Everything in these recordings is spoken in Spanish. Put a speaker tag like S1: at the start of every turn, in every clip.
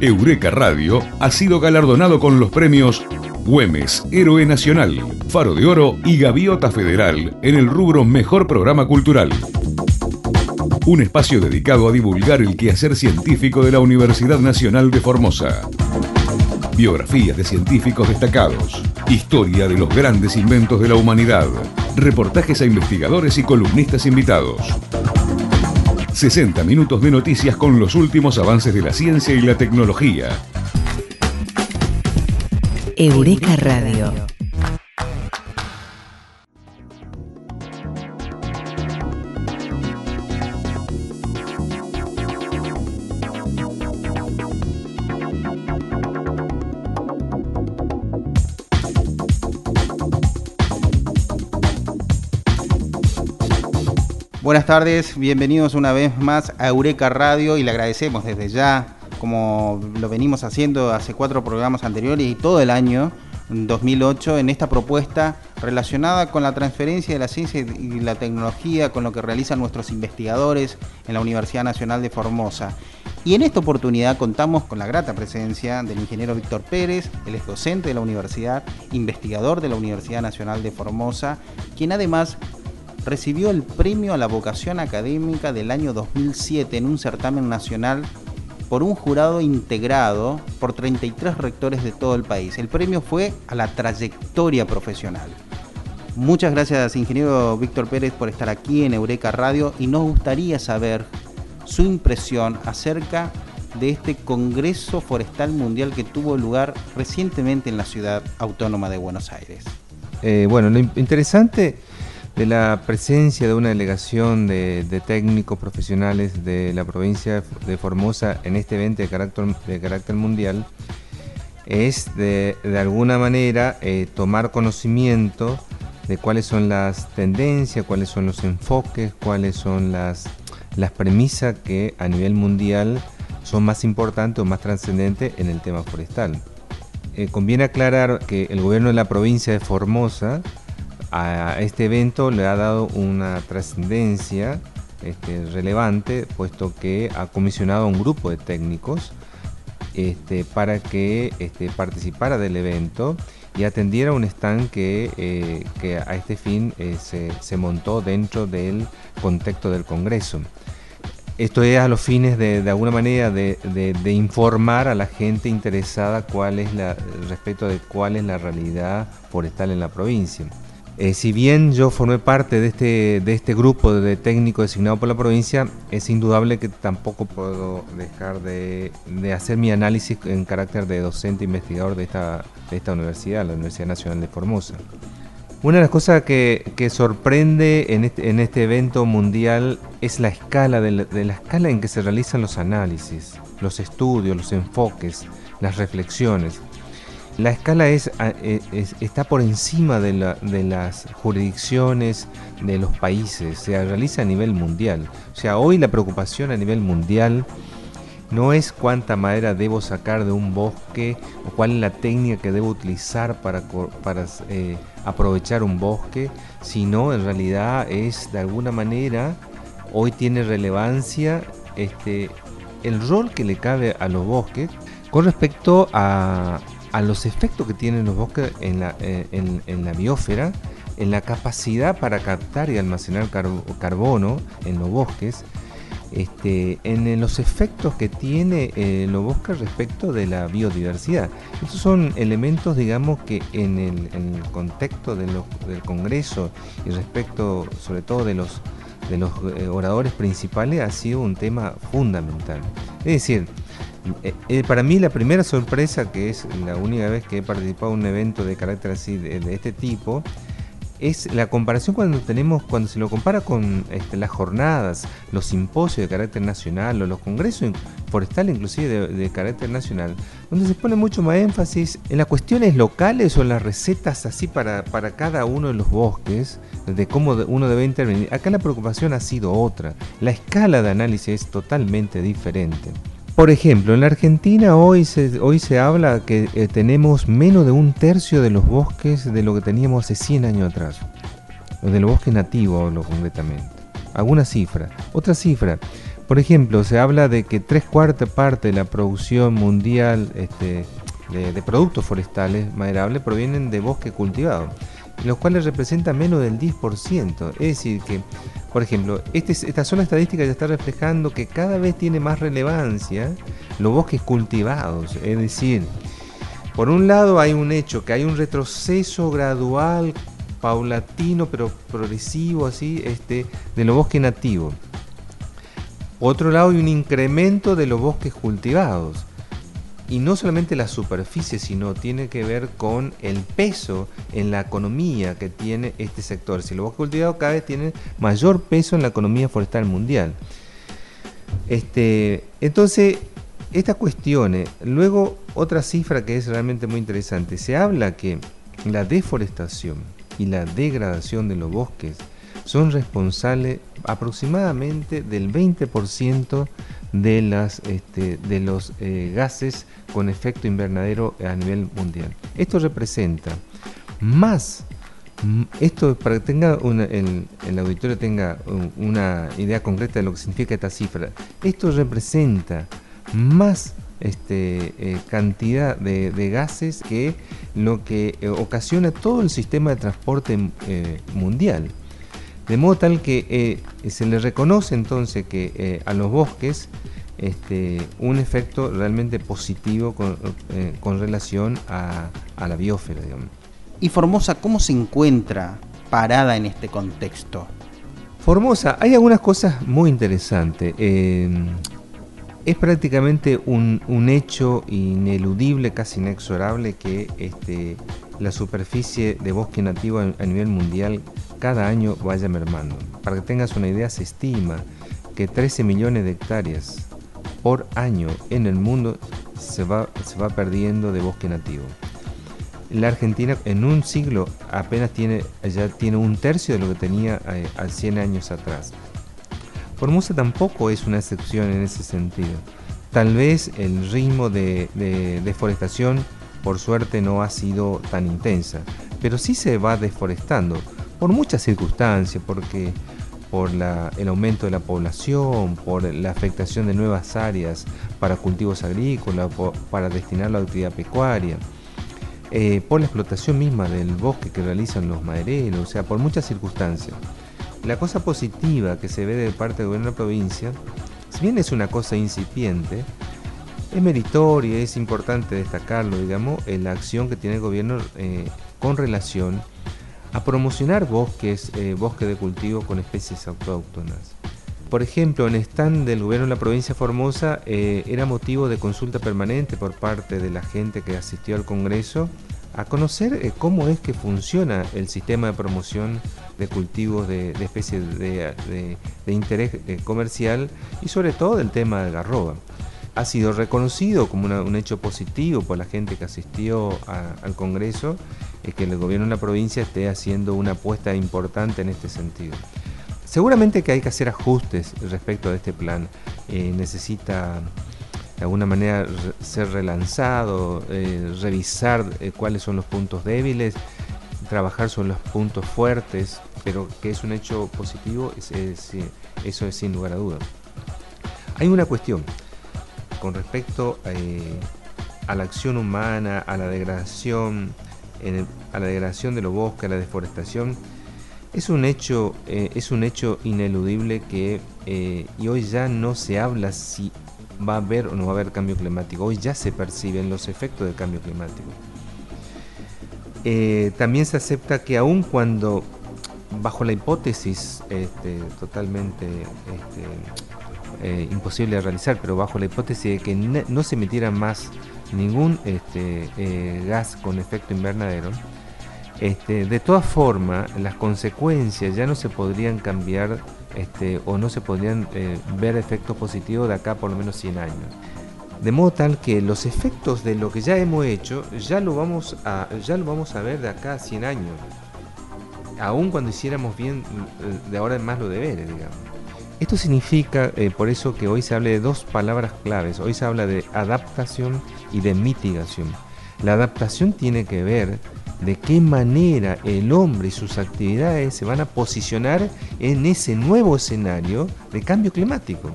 S1: Eureka Radio ha sido galardonado con los premios Güemes, Héroe Nacional, Faro de Oro y Gaviota Federal en el rubro Mejor Programa Cultural. Un espacio dedicado a divulgar el quehacer científico de la Universidad Nacional de Formosa. Biografías de científicos destacados. Historia de los grandes inventos de la humanidad. Reportajes a investigadores y columnistas invitados. 60 minutos de noticias con los últimos avances de la ciencia y la tecnología.
S2: Eureka Radio.
S3: Buenas tardes, bienvenidos una vez más a Eureka Radio y le agradecemos desde ya, como lo venimos haciendo hace cuatro programas anteriores y todo el año 2008, en esta propuesta relacionada con la transferencia de la ciencia y la tecnología, con lo que realizan nuestros investigadores en la Universidad Nacional de Formosa. Y en esta oportunidad contamos con la grata presencia del ingeniero Víctor Pérez, él es docente de la universidad, investigador de la Universidad Nacional de Formosa, quien además recibió el premio a la vocación académica del año 2007 en un certamen nacional por un jurado integrado por 33 rectores de todo el país. El premio fue a la trayectoria profesional. Muchas gracias, ingeniero Víctor Pérez, por estar aquí en Eureka Radio y nos gustaría saber su impresión acerca de este Congreso Forestal Mundial que tuvo lugar recientemente en la ciudad autónoma de Buenos Aires.
S4: Eh, bueno, lo interesante de la presencia de una delegación de, técnicos profesionales de la provincia de Formosa en este evento de carácter, de carácter mundial es de, alguna manera eh, tomar conocimiento de cuáles son las tendencias, cuáles son los enfoques, cuáles son las, las premisas que a nivel mundial son más importantes o más trascendentes en el tema forestal. Eh, conviene aclarar que el gobierno de la provincia de Formosa a este evento le ha dado una trascendencia este, relevante, puesto que ha comisionado a un grupo de técnicos este, para que este, participara del evento y atendiera un stand que, eh, a este fin eh, se, montó dentro del contexto del Congreso. Esto es a los fines de, de alguna manera de, informar a la gente interesada cuál es respecto de cuál es la realidad forestal en la provincia. Eh, si bien yo formé parte de este, de este grupo de técnicos designado por la provincia, es indudable que tampoco puedo dejar de, hacer mi análisis en carácter de docente investigador de esta, de esta universidad, la Universidad Nacional de Formosa. Una de las cosas que, sorprende en este, en este, evento mundial es la escala de la escala en que se realizan los análisis, los estudios, los enfoques, las reflexiones. La escala e, es, está por encima de, las jurisdicciones de los países, se realiza a nivel mundial. O sea, hoy la preocupación a nivel mundial no es cuánta madera debo sacar de un bosque o cuál es la técnica que debo utilizar para, eh, aprovechar un bosque, sino en realidad es de alguna manera, hoy tiene relevancia este, el rol que le cabe a los bosques con respecto a, a los efectos que tienen los bosques en la, eh, en, la biosfera, en la capacidad para captar y almacenar carbono en los bosques, este, en los efectos que tiene eh, los bosques respecto de la biodiversidad. Estos son elementos, digamos, que en el, contexto del Congreso y respecto, sobre todo, de los, de los eh, oradores principales, ha sido un tema fundamental. Es decir, eh, eh, para mí la primera sorpresa, que es la única vez que he participado en un evento de carácter así de, este tipo, es la comparación cuando tenemos, cuando se lo compara con este, las jornadas, los simposios de carácter nacional o los congresos forestales inclusive de, carácter nacional, donde se pone mucho más énfasis en las cuestiones locales o en las recetas así para, para cada uno de los bosques, de cómo uno debe intervenir. Acá la preocupación ha sido otra, la escala de análisis es totalmente diferente. Por ejemplo, en la Argentina hoy se, hoy se habla que eh, tenemos menos de un tercio de los bosques de lo que teníamos hace 100 años atrás. O del bosque nativo, lo concretamente. Alguna cifra. Otra cifra. Por ejemplo, se habla de que tres cuartas partes de la producción mundial este, de, productos forestales maderables provienen de bosque cultivado, los cuales representan menos del 10%. Es decir, que, por ejemplo, este, esta sola estadística ya está reflejando que cada vez tiene más relevancia los bosques cultivados. Es decir, por un lado hay un hecho, que hay un retroceso gradual, paulatino, pero progresivo, así, este, de los bosques nativos. Otro lado hay un incremento de los bosques cultivados y no solamente la superficie, sino tiene que ver con el peso en la economía que tiene este sector. Si los bosques cultivados cada vez tienen mayor peso en la economía forestal mundial. Este, entonces, estas cuestiones, luego otra cifra que es realmente muy interesante, se habla que la deforestación y la degradación de los bosques son responsables aproximadamente del 20% de, las, este, de los eh, gases con efecto invernadero a nivel mundial. Esto representa más, esto para que tenga el, auditorio tenga una idea concreta de lo que significa esta cifra, esto representa más este, eh, cantidad de, gases que lo que eh, ocasiona todo el sistema de transporte mundial. De modo tal que se le reconoce entonces que a los bosques este, un efecto realmente positivo con, eh, relación a, la biosfera.
S3: ¿Y Formosa cómo se encuentra parada en este contexto?
S4: Formosa, hay algunas cosas muy interesantes. Es prácticamente un, hecho ineludible, casi inexorable, que este, la superficie de bosque nativo a, a nivel mundial cada año vaya mermando. Para que tengas una idea, se estima que 13 millones de hectáreas por año en el mundo se va, se va perdiendo de bosque nativo. La Argentina en un siglo apenas tiene, ya tiene un tercio de lo que tenía eh, a 100 años atrás. Formosa tampoco es una excepción en ese sentido. Tal vez el ritmo de, de deforestación, por suerte, no ha sido tan intensa, pero sí se va deforestando por muchas circunstancias, porque por el aumento de la población, por la afectación de nuevas áreas para cultivos agrícolas, para destinar la actividad pecuaria, eh, por la explotación misma del bosque que realizan los madereros, o sea, por muchas circunstancias. La cosa positiva que se ve de parte del gobierno de la provincia, si bien es una cosa incipiente, es meritoria, es importante destacarlo, digamos, en la acción que tiene el gobierno eh, con relación a promocionar bosques, eh, bosques de cultivo con especies autóctonas. Por ejemplo, en stand del gobierno de la provincia de Formosa eh, era motivo de consulta permanente por parte de la gente que asistió al Congreso a conocer eh, cómo es que funciona el sistema de promoción de cultivos de, especies de, interés comercial y sobre todo del tema de garroba ha sido reconocido como un hecho positivo por la gente que asistió al Congreso, es que el gobierno de la provincia esté haciendo una apuesta importante en este sentido. Seguramente que hay que hacer ajustes respecto a este plan. Eh, necesita de alguna manera ser relanzado, eh, revisar eh, cuáles son los puntos débiles, trabajar sobre los puntos fuertes, pero que es un hecho positivo, eso es sin lugar a dudas. Hay una cuestión, con respecto eh, a la acción humana, a la degradación, a la degradación de los bosques, a la deforestación, es un hecho, eh, es un hecho ineludible que eh, y hoy ya no se habla si va a haber o no va a haber cambio climático. Hoy ya se perciben los efectos del cambio climático. también se acepta que aun cuando bajo la hipótesis este, totalmente este, eh, imposible de realizar, pero bajo la hipótesis de que no se emitiera más ningún este, eh, gas con efecto invernadero, este, de todas formas las consecuencias ya no se podrían cambiar este, o no se podrían eh, ver efectos positivos de acá por lo menos 100 años. De modo tal que los efectos de lo que ya hemos hecho ya lo vamos a, ya lo vamos a ver de acá a 100 años. Aún cuando hiciéramos bien de ahora en más lo deberes, digamos. Esto significa, eh, por eso que hoy se habla de dos palabras claves. Hoy se habla de adaptación y de mitigación. La adaptación tiene que ver de qué manera el hombre y sus actividades se van a posicionar en ese nuevo escenario de cambio climático.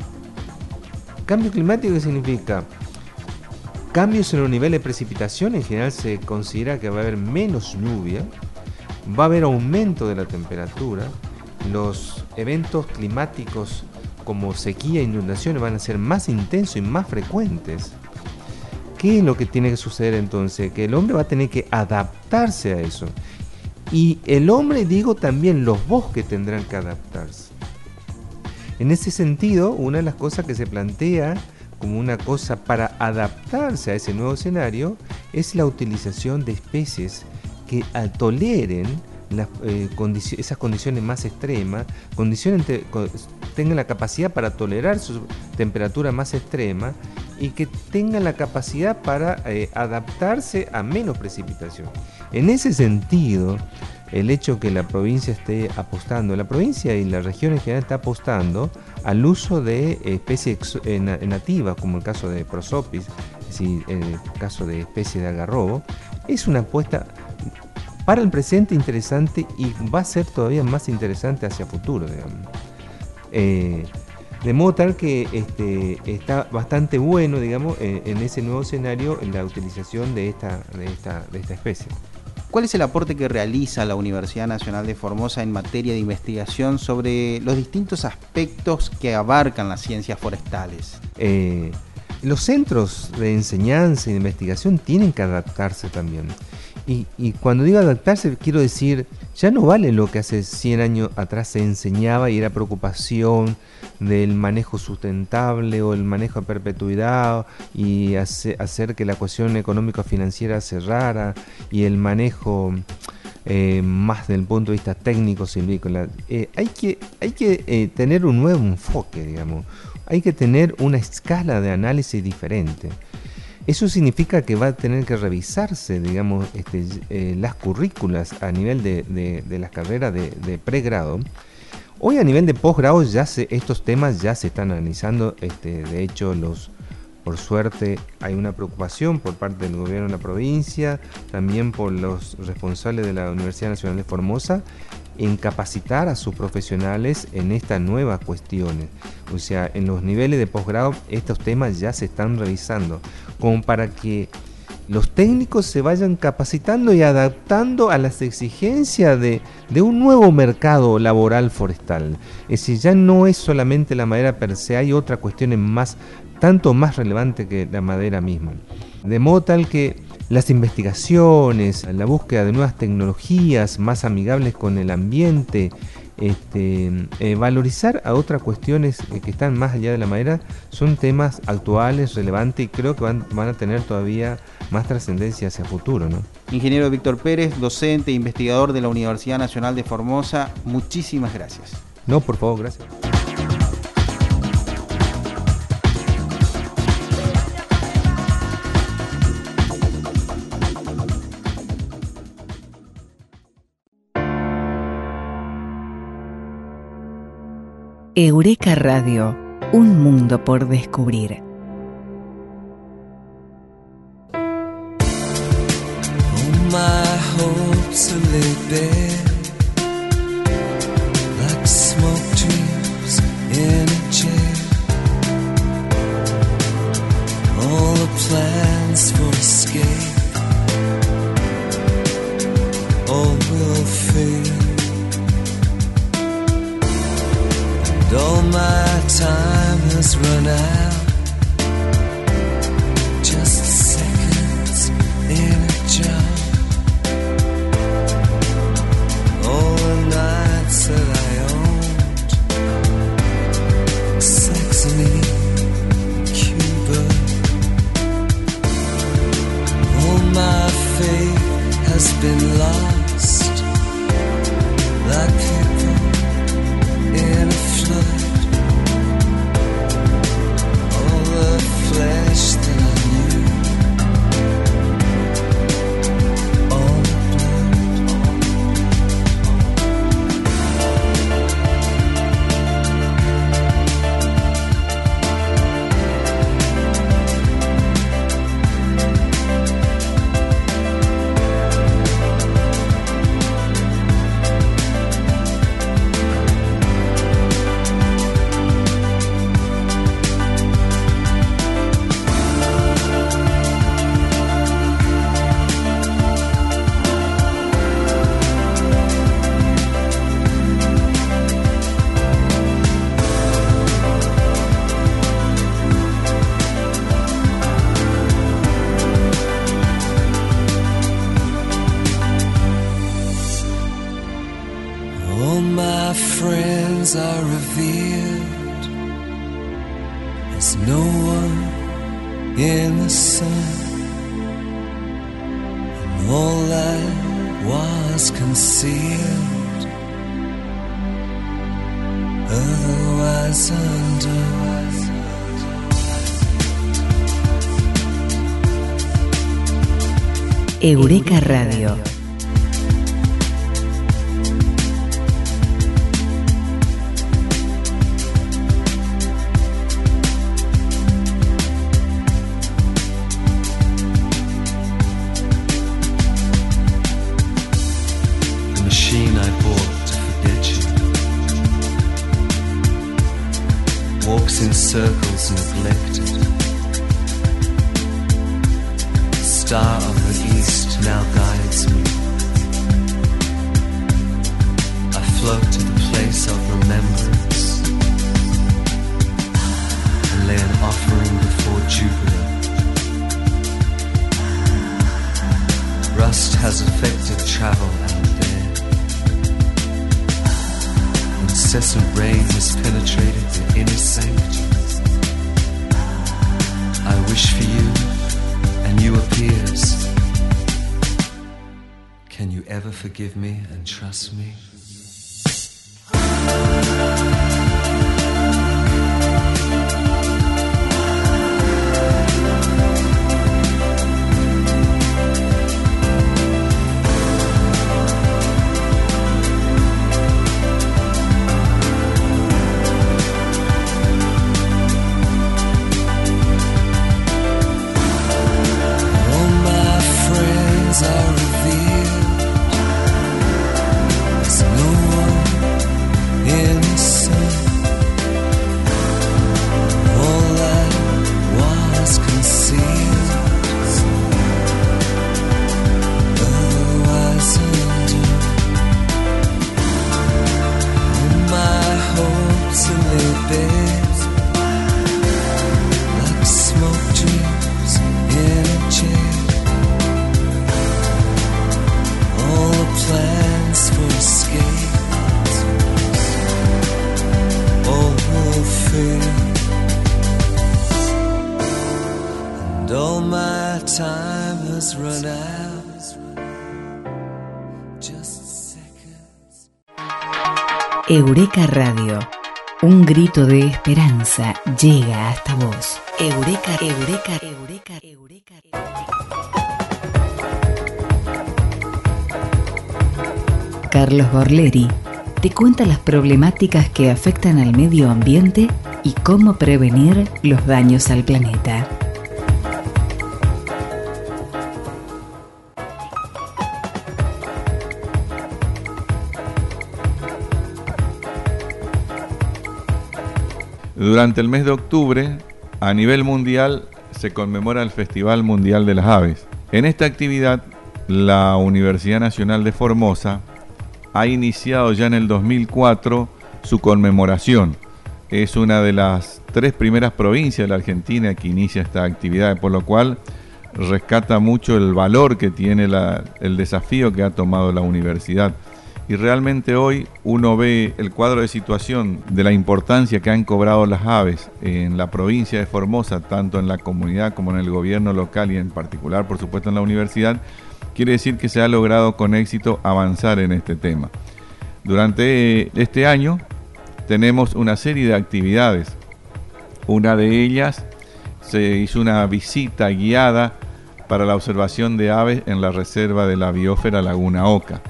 S4: Cambio climático significa cambios en los niveles de precipitación, en general se considera que va a haber menos lluvia, va a haber aumento de la temperatura, los eventos climáticos como sequía e inundaciones van a ser más intensos y más frecuentes. ¿Qué es lo que tiene que suceder entonces? Que el hombre va a tener que adaptarse a eso. Y el hombre, digo, también los bosques tendrán que adaptarse. En ese sentido, una de las cosas que se plantea como una cosa para adaptarse a ese nuevo escenario es la utilización de especies que toleren eh, esas condiciones más extremas, condiciones tengan la capacidad para tolerar su temperatura más extrema y que tengan la capacidad para eh, adaptarse a menos precipitación. En ese sentido, el hecho que la provincia esté apostando, la provincia y la región en general está apostando al uso de especies eh, nativas, como el caso de Prosopis, en el caso de especies de agarrobo, es una apuesta para el presente interesante y va a ser todavía más interesante hacia futuro, digamos. Eh, de modo tal que este, está bastante bueno, digamos, en, ese nuevo escenario la utilización de esta, de esta, de esta especie.
S3: ¿Cuál es el aporte que realiza la Universidad Nacional de Formosa en materia de investigación sobre los distintos aspectos que abarcan las ciencias forestales?
S4: Eh, los centros de enseñanza y de investigación tienen que adaptarse también. Y, cuando digo adaptarse, quiero decir, ya no vale lo que hace 100 años atrás se enseñaba y era preocupación del manejo sustentable o el manejo a perpetuidad y hacer que la cuestión económico-financiera cerrara y el manejo eh, más del punto de vista técnico silvícola. Eh, hay que, hay que eh, tener un nuevo enfoque, digamos. Hay que tener una escala de análisis diferente. Eso significa que va a tener que revisarse, digamos, este, eh, las currículas a nivel de, las carreras de, pregrado. Hoy a nivel de posgrado ya se, estos temas ya se están analizando. Este, de hecho, los, por suerte hay una preocupación por parte del gobierno de la provincia, también por los responsables de la Universidad Nacional de Formosa, en capacitar a sus profesionales en estas nuevas cuestiones. O sea, en los niveles de posgrado estos temas ya se están revisando, como para que los técnicos se vayan capacitando y adaptando a las exigencias de, un nuevo mercado laboral forestal. Es decir, ya no es solamente la madera per se, hay otras cuestiones más, tanto más relevantes que la madera misma. De modo tal que las investigaciones, la búsqueda de nuevas tecnologías más amigables con el ambiente, este, eh, valorizar a otras cuestiones que están más allá de la madera son temas actuales, relevantes y creo que van, van a tener todavía más trascendencia hacia el futuro. ¿no?
S3: Ingeniero Víctor Pérez, docente e investigador de la Universidad Nacional de Formosa, muchísimas gracias.
S4: No, por favor, gracias.
S2: Eureka Radio, un mundo por descubrir.
S5: Eureka Radio.
S2: Incessant rain has penetrated the inner sanctuary. I wish for you, and you appears. Can you ever forgive me and trust me?
S5: Grito de esperanza llega hasta vos. Eureka, Eureka, Eureka, Eureka. Carlos Borleri te cuenta las problemáticas que afectan al medio ambiente y cómo prevenir los daños al planeta.
S6: Durante el mes de octubre, a nivel mundial, se conmemora el Festival Mundial de las Aves. En esta actividad, la Universidad Nacional de Formosa ha iniciado ya en el 2004 su conmemoración. Es una de las tres primeras provincias de la Argentina que inicia esta actividad, por lo cual rescata mucho el valor que tiene el desafío que ha tomado la universidad. Y realmente hoy uno ve el cuadro de situación de la importancia que han cobrado las aves en la provincia de Formosa, tanto en la comunidad como en el gobierno local y en particular, por supuesto, en la universidad, quiere decir que se ha logrado con éxito avanzar en este tema. Durante este año tenemos una serie de actividades. Una de ellas se hizo una visita guiada para la observación de aves en la reserva de la biosfera Laguna Oca.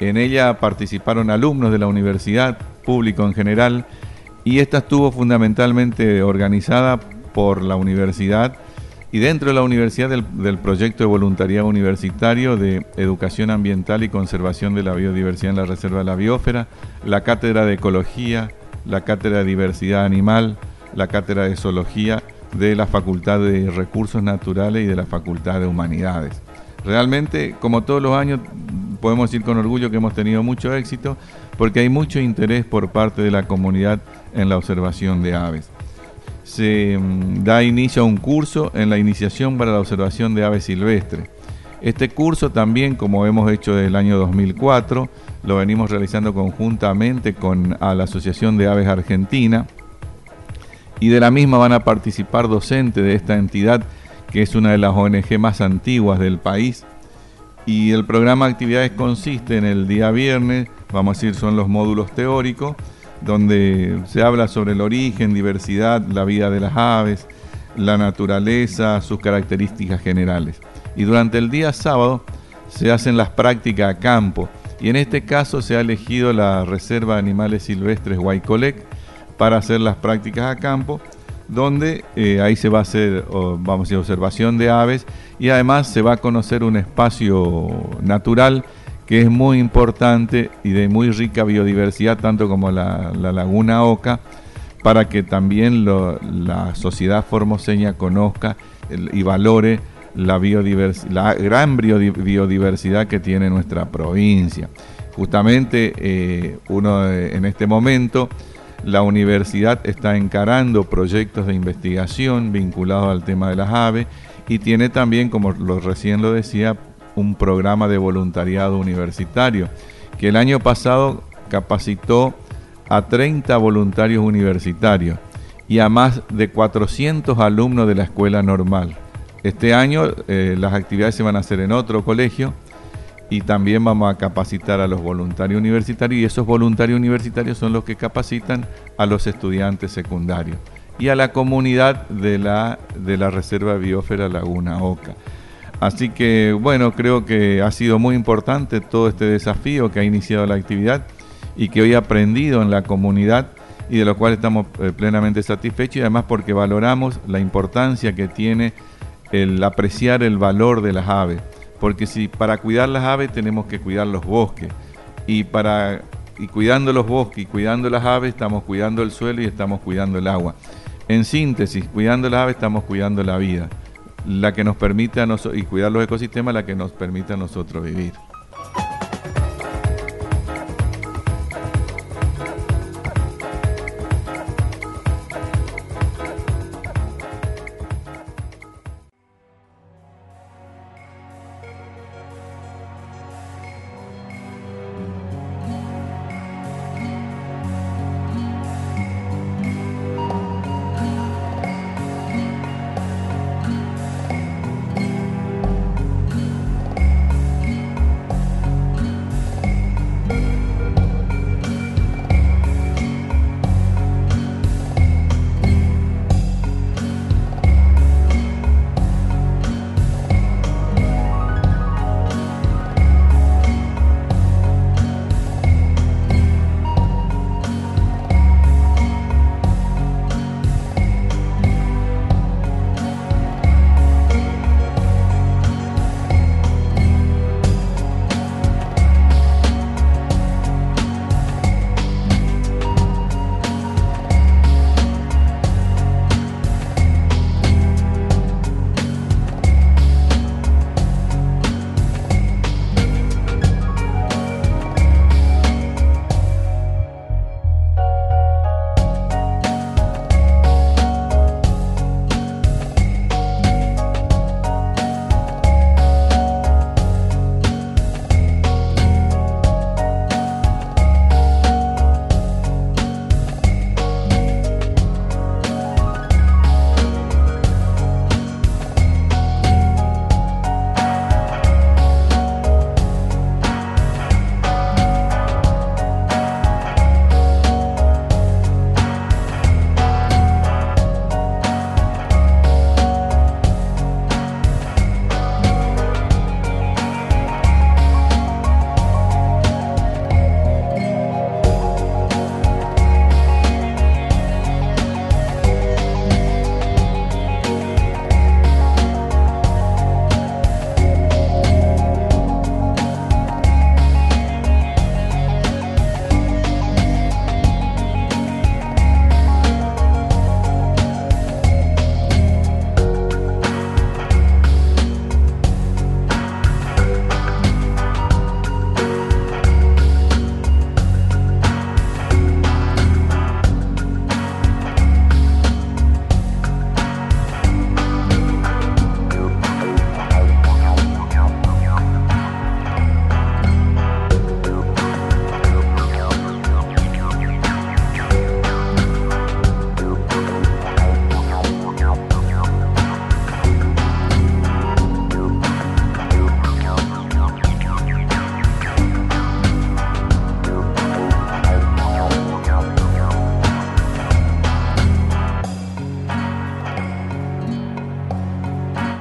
S6: En ella participaron alumnos de la universidad, público en general, y esta estuvo fundamentalmente organizada por la universidad y dentro de la universidad del, del proyecto de voluntariado universitario de educación ambiental y conservación de la biodiversidad en la reserva de la biosfera, la cátedra de ecología, la cátedra de diversidad animal, la cátedra de zoología de la Facultad de Recursos Naturales y de la Facultad de Humanidades. Realmente, como todos los años, podemos decir con orgullo que hemos tenido mucho éxito porque hay mucho interés por parte de la comunidad en la observación de aves. Se mm, da inicio a un curso en la iniciación para la observación de aves silvestres. Este curso también, como hemos hecho desde el año 2004, lo venimos realizando conjuntamente con a la Asociación de Aves Argentina y de la misma van a participar docentes de esta entidad que es una de las ONG más antiguas del país. Y el programa de actividades consiste en el día viernes, vamos a decir, son los módulos teóricos, donde se habla sobre el origen, diversidad, la vida de las aves, la naturaleza, sus características generales. Y durante el día sábado se hacen las prácticas a campo. Y en este caso se ha elegido la Reserva de Animales Silvestres Huaycolec para hacer las prácticas a campo, donde eh, ahí se va a hacer, vamos a observación de aves y además se va a conocer un espacio natural que es muy importante y de muy rica biodiversidad, tanto como la, laguna Oca, para que también la sociedad formoseña conozca y valore la, la gran biodiversidad que tiene nuestra provincia. Justamente eh, uno en este momento la universidad está encarando proyectos de investigación vinculados al tema de las aves y tiene también, como lo, recién lo decía, un programa de voluntariado universitario que el año pasado capacitó a 30 voluntarios universitarios y a más de 400 alumnos de la escuela normal. Este año eh, las actividades se van a hacer en otro colegio y también vamos a capacitar a los voluntarios universitarios y esos voluntarios universitarios son los que capacitan a los estudiantes secundarios y a la comunidad de la, de la Reserva Biófera Laguna Oca. Así que bueno, creo que ha sido muy importante todo este desafío que ha iniciado la actividad y que hoy ha aprendido en la comunidad y de lo cual estamos eh, plenamente satisfechos y además porque valoramos la importancia que tiene el apreciar el valor de las aves porque si para cuidar las aves tenemos que cuidar los bosques y para y cuidando los bosques y cuidando las aves estamos cuidando el suelo y estamos cuidando el agua. En síntesis, cuidando las aves estamos cuidando la vida, la que nos permite a nosotros y cuidar los ecosistemas la que nos permite a nosotros vivir.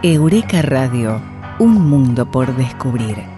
S5: Eureka Radio, un mundo por descubrir.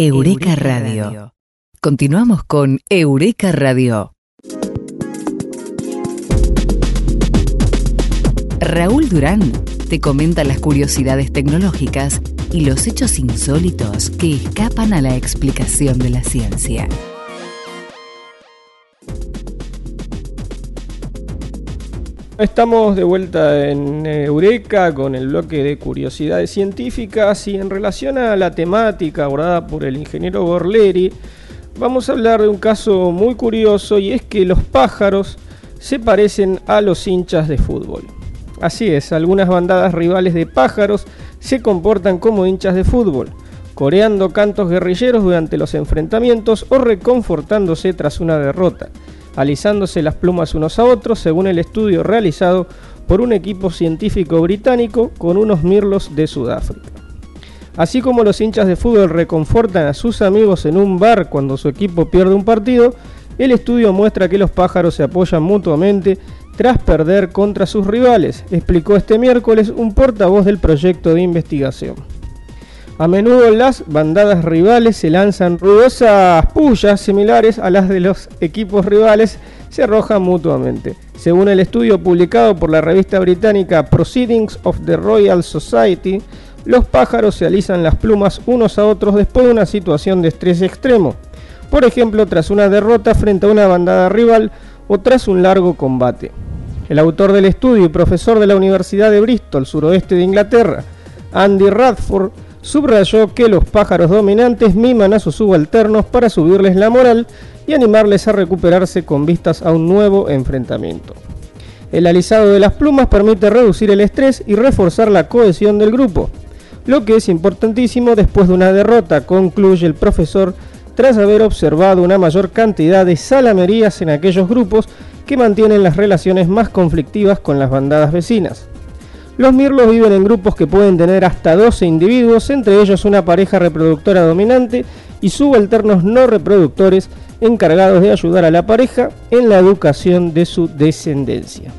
S5: Eureka Radio. Continuamos con Eureka Radio. Raúl Durán te comenta las curiosidades tecnológicas y los hechos insólitos que escapan a la explicación de la ciencia.
S7: Estamos de vuelta en Eureka con el bloque de curiosidades científicas y en relación a la temática abordada por el ingeniero Borleri, vamos a hablar de un caso muy curioso y es que los pájaros se parecen a los hinchas de fútbol. Así es, algunas bandadas rivales de pájaros se comportan como hinchas de fútbol, coreando cantos guerrilleros durante los enfrentamientos o reconfortándose tras una derrota alisándose las plumas unos a otros, según el estudio realizado por un equipo científico británico con unos mirlos de Sudáfrica. Así como los hinchas de fútbol reconfortan a sus amigos en un bar cuando su equipo pierde un partido, el estudio muestra que los pájaros se apoyan mutuamente tras perder contra sus rivales, explicó este miércoles un portavoz del proyecto de investigación. A menudo las bandadas rivales se lanzan ruidosas pullas similares a las de los equipos rivales, se arrojan mutuamente. Según el estudio publicado por la revista británica Proceedings of the Royal Society, los pájaros se alisan las plumas unos a otros después de una situación de estrés extremo. Por ejemplo, tras una derrota frente a una bandada rival o tras un largo combate. El autor del estudio y profesor de la Universidad de Bristol, suroeste de Inglaterra, Andy Radford, subrayó que los pájaros dominantes miman a sus subalternos para subirles la moral y animarles a recuperarse con vistas a un nuevo enfrentamiento. El alisado de las plumas permite reducir el estrés y reforzar la cohesión del grupo, lo que es importantísimo después de una derrota, concluye el profesor tras haber observado una mayor cantidad de salamerías en aquellos grupos que mantienen las relaciones más conflictivas con las bandadas vecinas. Los mirlos viven en grupos que pueden tener hasta 12 individuos, entre ellos una pareja reproductora dominante y subalternos no reproductores encargados de ayudar a la pareja en la educación de su descendencia.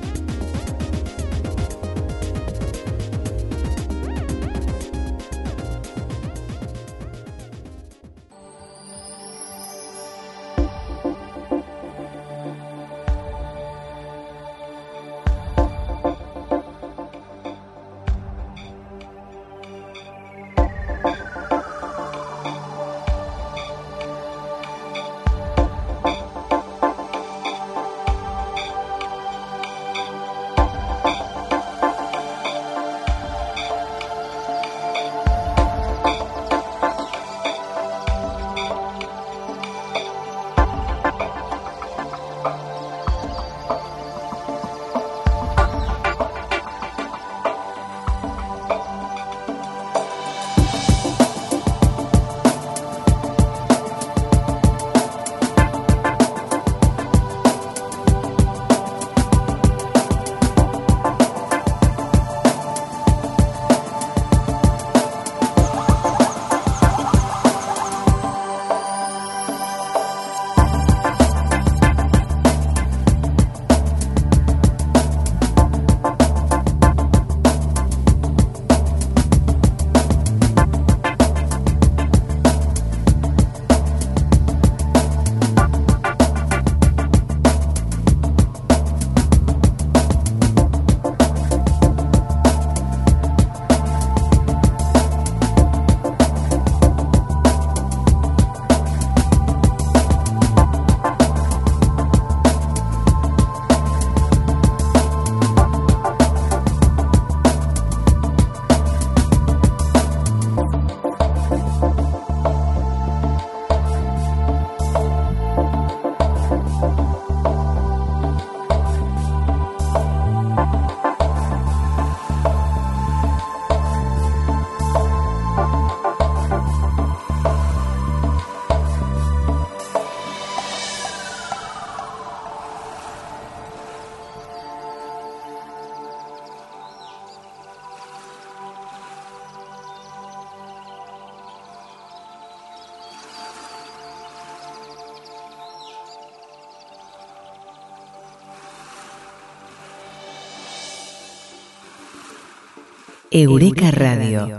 S5: Eureka Radio.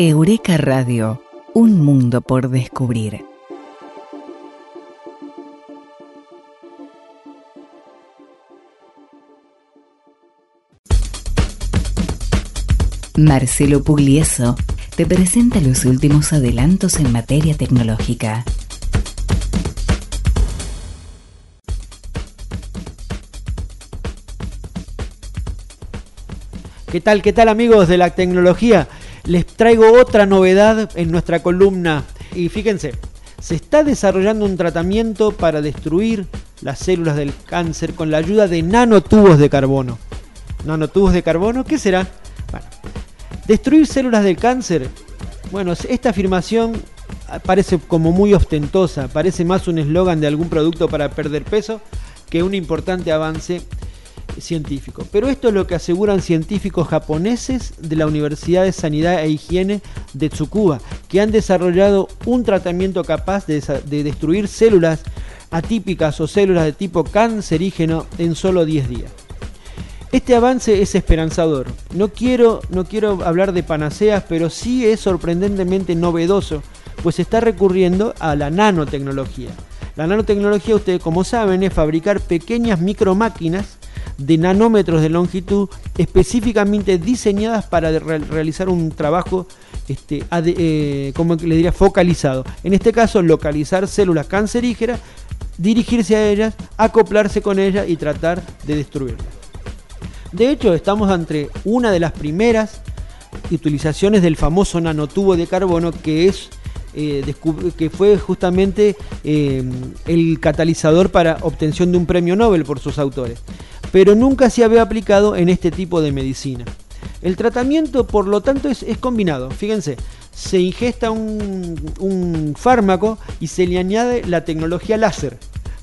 S5: Eureka Radio, un mundo por descubrir. Marcelo Puglieso te presenta los últimos adelantos en materia tecnológica.
S8: ¿Qué tal, qué tal amigos de la tecnología? Les traigo otra novedad en nuestra columna. Y fíjense, se está desarrollando un tratamiento para destruir las células del cáncer con la ayuda de nanotubos de carbono. ¿Nanotubos de carbono? ¿Qué será? Bueno, destruir células del cáncer. Bueno, esta afirmación parece como muy ostentosa, parece más un eslogan de algún producto para perder peso que un importante avance científico. Pero esto es lo que aseguran científicos japoneses de la Universidad de Sanidad e Higiene de Tsukuba, que han desarrollado un tratamiento capaz de, destruir células atípicas o células de tipo cancerígeno en solo 10 días. Este avance es esperanzador. No quiero, no quiero hablar de panaceas, pero sí es sorprendentemente novedoso, pues está recurriendo a la nanotecnología. La nanotecnología, ustedes como saben, es fabricar pequeñas micromáquinas de nanómetros de longitud específicamente diseñadas para realizar un trabajo este, eh, como le diría, focalizado. En este caso, localizar células cancerígenas, dirigirse a ellas, acoplarse con ellas y tratar de destruirlas. De hecho, estamos ante una de las primeras utilizaciones del famoso nanotubo de carbono que es eh, que fue justamente eh, el catalizador para obtención de un premio Nobel por sus autores, pero nunca se había aplicado en este tipo de medicina. El tratamiento, por lo tanto, es, combinado. Fíjense, se ingesta un, fármaco y se le añade la tecnología láser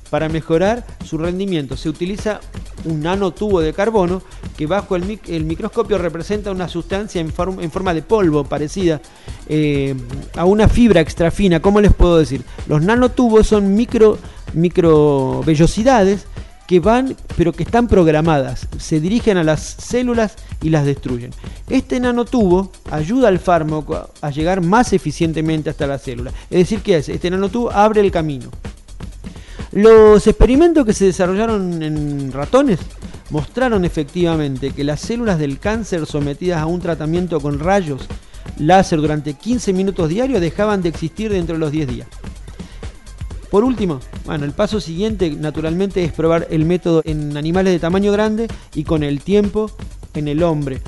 S8: para mejorar su rendimiento. Se utiliza un nanotubo de carbono que bajo el, microscopio representa una sustancia en, forma de polvo parecida eh, a una fibra extra fina. ¿Cómo les puedo decir? Los nanotubos son micro, que van, pero que están programadas, se dirigen a las células y las destruyen. Este nanotubo ayuda al fármaco a llegar más eficientemente hasta la célula. Es decir, ¿qué hace? Este nanotubo abre el camino. Los experimentos que se desarrollaron en ratones mostraron efectivamente que las células del cáncer sometidas a un tratamiento con rayos láser durante 15 minutos diarios dejaban de existir dentro de los 10 días. Por último, bueno, el paso siguiente naturalmente es probar el método en animales de tamaño grande y con el tiempo en el hombre.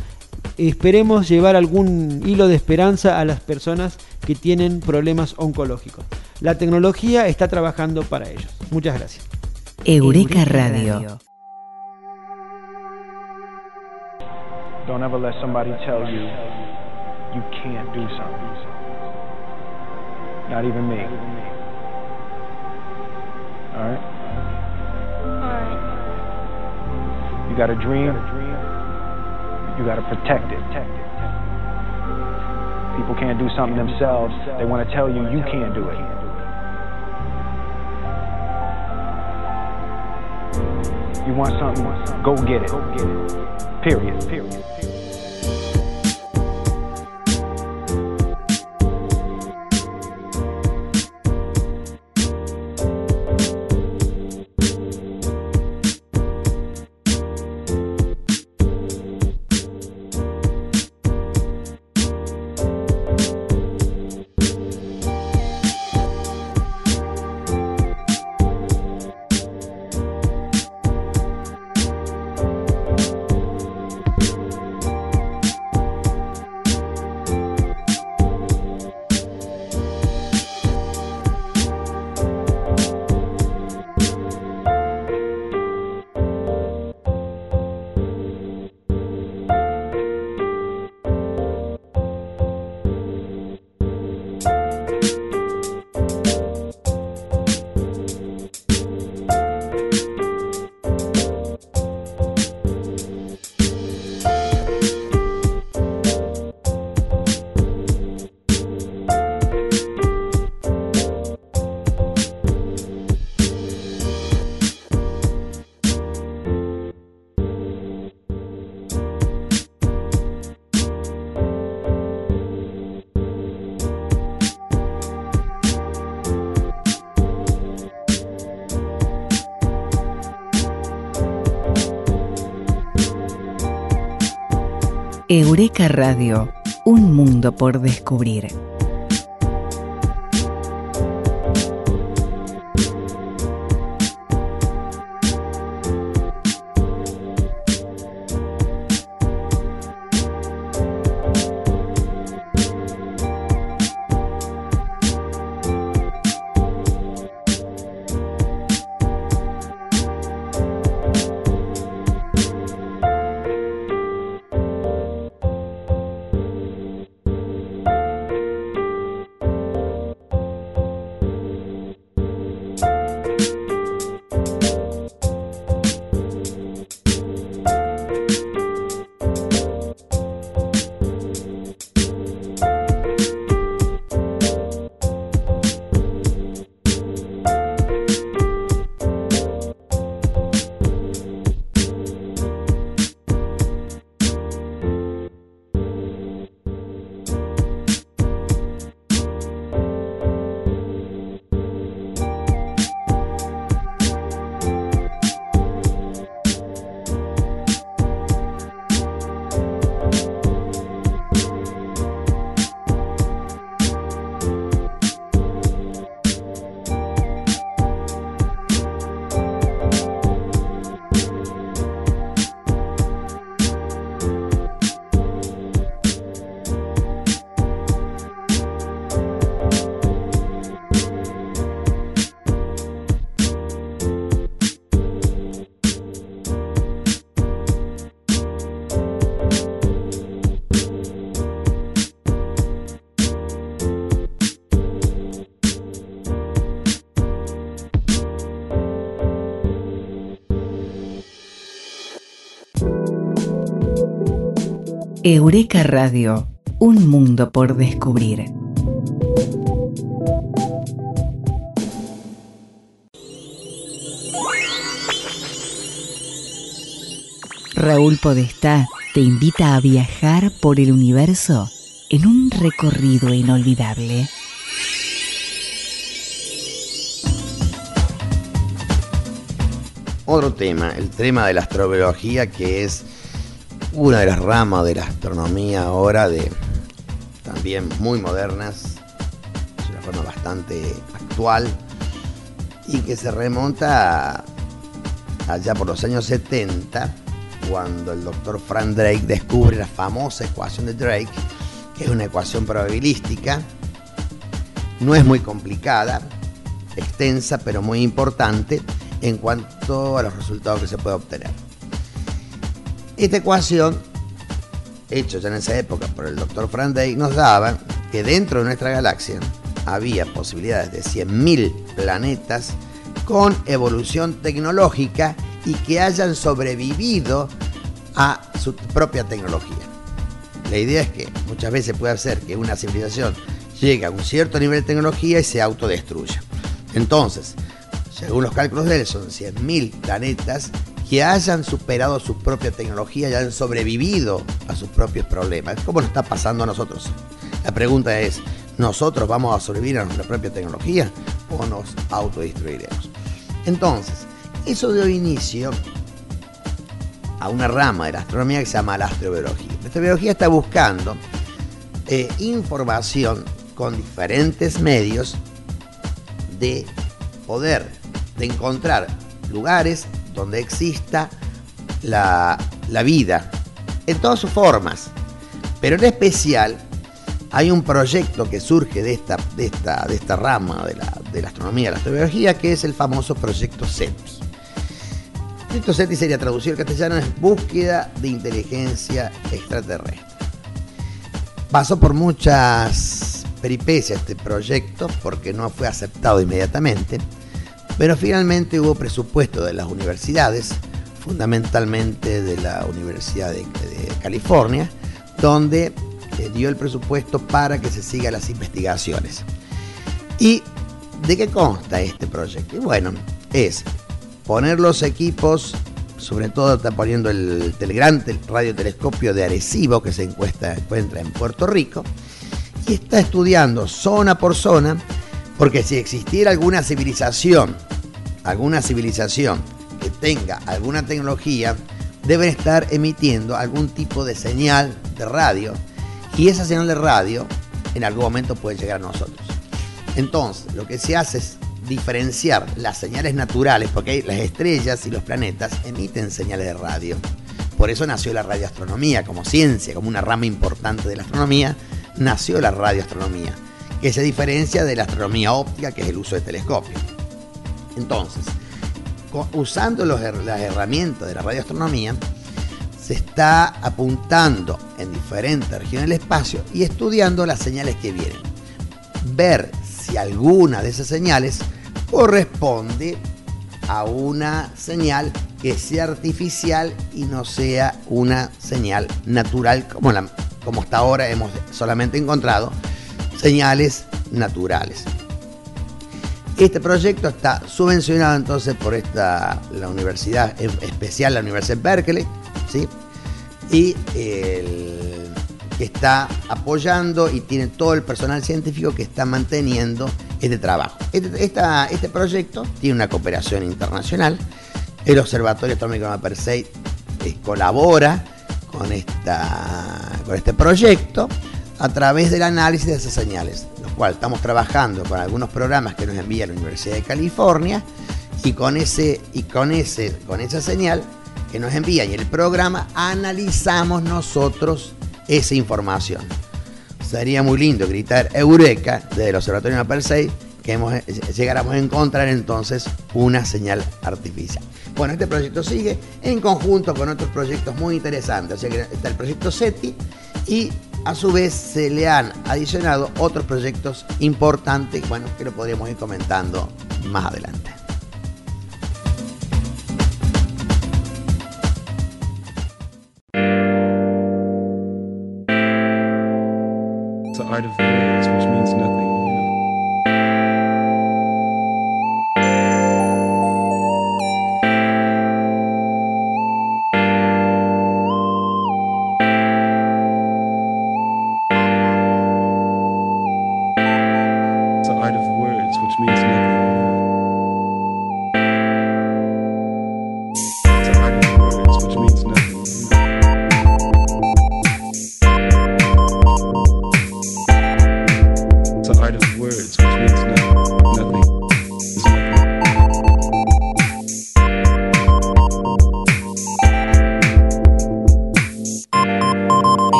S8: Esperemos llevar algún hilo de esperanza a las personas que tienen problemas oncológicos. La tecnología está trabajando para ellos. Muchas gracias.
S5: Eureka Radio.
S9: Don't ever let somebody tell you you can't do something. Not even me. All right? All right. You got a dream? You got to protect it. People can't do something themselves. They want to tell you you can't do it. You want something? Go get it. Period. Period.
S5: Eureka Radio, un mundo por descubrir. Eureka Radio, un mundo por descubrir. Raúl Podestá te invita a viajar por el universo en un recorrido inolvidable.
S10: Otro tema, el tema de la astrobiología, que es una de las ramas de la astronomía ahora, de también muy modernas, es una forma bastante actual y que se remonta allá por los años 70, cuando el doctor Frank Drake descubre la famosa ecuación de Drake, que es una ecuación probabilística, no es muy complicada, extensa, pero muy importante en cuanto a los resultados que se puede obtener. Esta ecuación, hecha ya en esa época por el doctor Drake, nos daba que dentro de nuestra galaxia había posibilidades de 100.000 planetas con evolución tecnológica y que hayan sobrevivido a su propia tecnología. La idea es que muchas veces puede hacer que una civilización llegue a un cierto nivel de tecnología y se autodestruya. Entonces, según los cálculos de él, son 100.000 planetas que hayan superado su propia tecnología y hayan sobrevivido a sus propios problemas. ¿Cómo nos está pasando a nosotros? La pregunta es, ¿nosotros vamos a sobrevivir a nuestra propia tecnología o nos autodestruiremos? Entonces, eso dio inicio a una rama de la astronomía que se llama la astrobiología. La astrobiología está buscando eh, información con diferentes medios de poder, de encontrar lugares donde exista la, la vida, en todas sus formas. Pero en especial hay un proyecto que surge de esta, de esta, de esta rama de la, de la astronomía, de la astrobiología, que es el famoso proyecto SETI. Proyecto SETI sería traducido al castellano es Búsqueda de Inteligencia Extraterrestre. Pasó por muchas peripecias este proyecto porque no fue aceptado inmediatamente, pero finalmente hubo presupuesto de las universidades, fundamentalmente de la Universidad de, California, donde eh, dio el presupuesto para que se sigan las investigaciones. ¿Y de qué consta este proyecto? Bueno, es poner los equipos, sobre todo está poniendo el, el radiotelescopio de Arecibo que se encuentra en Puerto Rico, y está estudiando zona por zona, porque si existiera alguna civilización, alguna civilización que tenga alguna tecnología, deben estar emitiendo algún tipo de señal de radio, y esa señal de radio en algún momento puede llegar a nosotros. Entonces, lo que se hace es diferenciar las señales naturales, porque las estrellas y los planetas emiten señales de radio. Por eso nació la radioastronomía como ciencia, como una rama importante de la astronomía, nació la radioastronomía, que se diferencia de la astronomía óptica, que es el uso de telescopios. Entonces, usando las herramientas de la radioastronomía, se está apuntando en diferentes regiones del espacio y estudiando las señales que vienen. Ver si alguna de esas señales corresponde a una señal que sea artificial y no sea una señal natural como, la, como hasta ahora hemos solamente encontrado señales naturales. Este proyecto está subvencionado entonces por esta, la universidad especial, la Universidad de Berkeley, ¿sí? y que está apoyando y tiene todo el personal científico que está manteniendo este trabajo. Este, este proyecto tiene una cooperación internacional. El Observatorio Astronómico de Persei eh, colabora con, esta, con este proyecto a través del análisis de esas señales, lo cual estamos trabajando con algunos programas que nos envía la Universidad de California y con ese y con ese con esa señal que nos envía y el programa analizamos nosotros esa información. Sería muy lindo gritar Eureka desde el Observatorio de Persei que hemos, llegáramos a encontrar entonces una señal artificial. Bueno, este proyecto sigue en conjunto con otros proyectos muy interesantes. O está el proyecto SETI y a su vez se le han adicionado otros proyectos importantes, bueno, que lo podríamos ir comentando más adelante.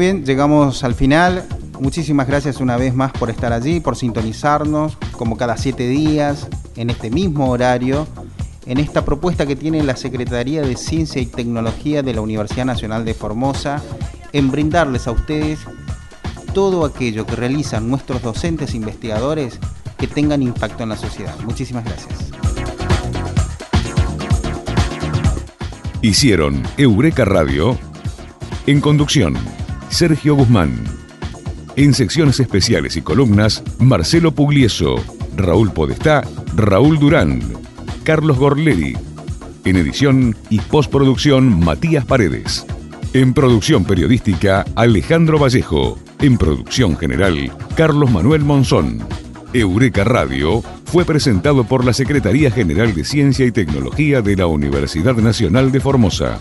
S3: Bien, llegamos al final. Muchísimas gracias una vez más por estar allí, por sintonizarnos, como cada siete días, en este mismo horario, en esta propuesta que tiene la Secretaría de Ciencia y Tecnología de la Universidad Nacional de Formosa, en brindarles a ustedes todo aquello que realizan nuestros docentes e investigadores que tengan impacto en la sociedad. Muchísimas gracias.
S1: Hicieron Eureka Radio en conducción Sergio Guzmán. En secciones especiales y columnas Marcelo Puglieso, Raúl Podestá, Raúl Durán, Carlos Gorleri. En edición y postproducción Matías Paredes. En producción periodística Alejandro Vallejo. En producción general Carlos Manuel Monzón. Eureka Radio fue presentado por la Secretaría General de Ciencia y Tecnología de la Universidad Nacional de Formosa.